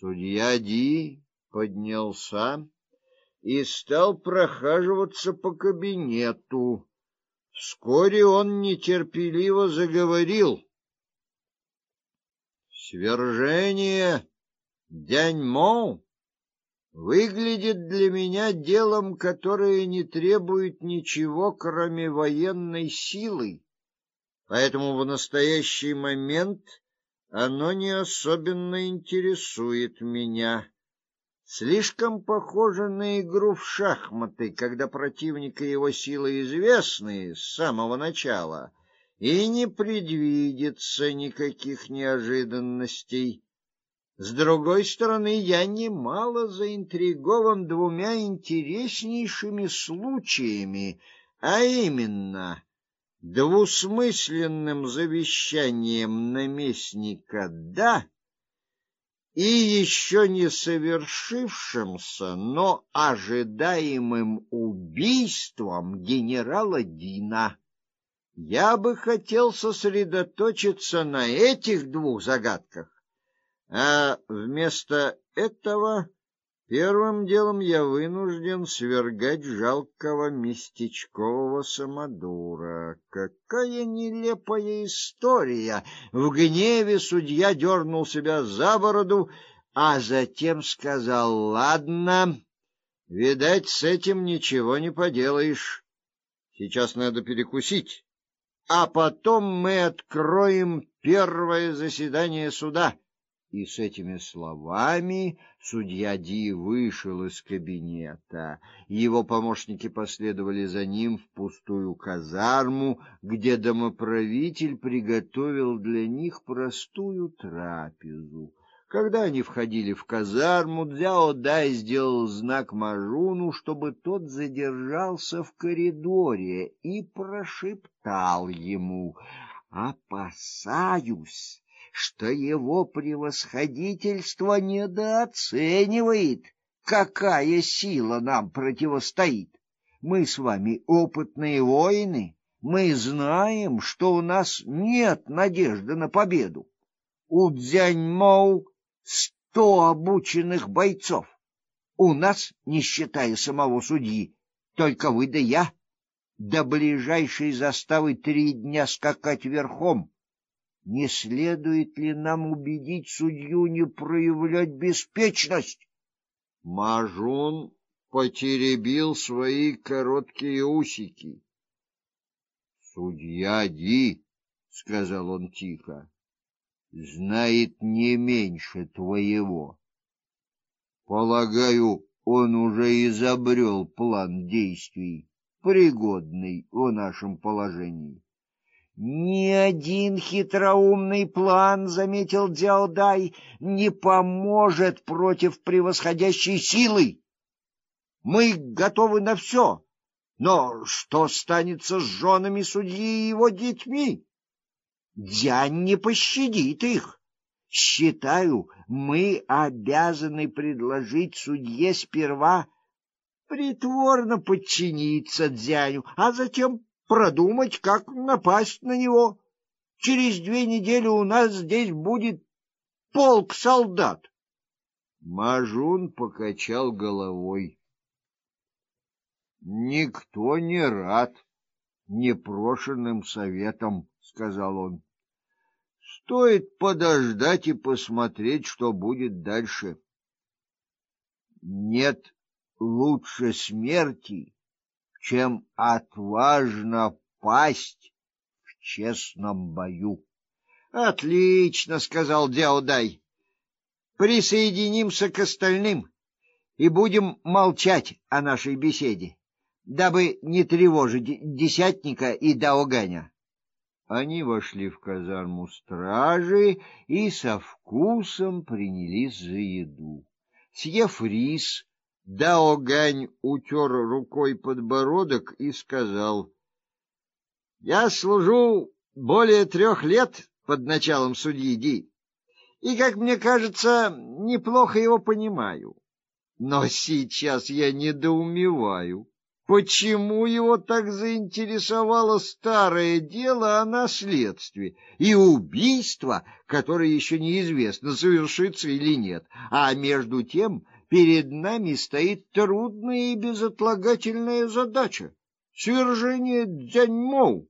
Судья Ди поднялся и стал прохаживаться по кабинету. Вскоре он нетерпеливо заговорил. Свержение Дяньмо выглядит для меня делом, которое не требует ничего, кроме военной силы. Поэтому в настоящий момент оно не особенно интересует меня. Слишком похоже на игру в шахматы, когда противник и его силы известны с самого начала, и не предвидится никаких неожиданностей. С другой стороны, я немало заинтригован двумя интереснейшими случаями, а именно двусмысленным завещанием наместника «да» и еще не совершившимся, но ожидаемым убийством генерала Дина. Я бы хотел сосредоточиться на этих двух загадках, а вместо этого первым делом я вынужден свергать жалкого местечкового самодура. Какая нелепая история! В гневе судья дернул себя за бороду, а затем сказал: "Ладно, видать, с этим ничего не поделаешь. Сейчас надо перекусить, а потом мы откроем первое заседание суда". И с этими словами судья Ди вышел из кабинета. Его помощники последовали за ним в пустую казарму, где домоправитель приготовил для них простую трапезу. Когда они входили в казарму, Дзяо Дай сделал знак Мажуну, чтобы тот задержался в коридоре, и прошептал ему: "Опасаюсь, что его превосходительство недооценивает, какая сила нам противостоит. Мы с вами опытные воины, мы знаем, что у нас нет надежды на победу. У Дзяньмоу сто обученных бойцов. У нас, не считая самого судьи, только вы да я. До ближайшей заставы три дня скакать верхом. Не следует ли нам убедить судью не проявлять беспечность? Мажун потеребил свои короткие усики. Судья Ди, сказал он тихо, знает не меньше твоего. Полагаю, он уже изобрел план действий, пригодный в нашем положении. Ни один хитроумный план, заметил Дзяодай, не поможет против превосходящей силы. Мы готовы на все, но что станется с женами судьи и его детьми? Дзянь не пощадит их. Считаю, мы обязаны предложить судье сперва притворно подчиниться Дзяню, а затем продумать, как напасть на него. Через две недели у нас здесь будет полк солдат. Мажун покачал головой. Никто не рад непрошенным советам, сказал он. Стоит подождать и посмотреть, что будет дальше. Нет лучше смерти, чем отважно пасть в честном бою. Отлично, сказал Дяодай. Присоединимся к остальным и будем молчать о нашей беседе, дабы не тревожить десятника и Даоганя. Они вошли в казарму стражи и со вкусом принялись за еду. Съев рис, Дао Гань утер рукой подбородок и сказал: "Я служу более трех лет под началом судьи Ди, и, как мне кажется, неплохо его понимаю. Но сейчас я недоумеваю, почему его так заинтересовало старое дело о наследстве и убийство, которое еще неизвестно, совершится или нет. А между тем перед нами стоит трудная и безотлагательная задача — свержение Дзяньмоу.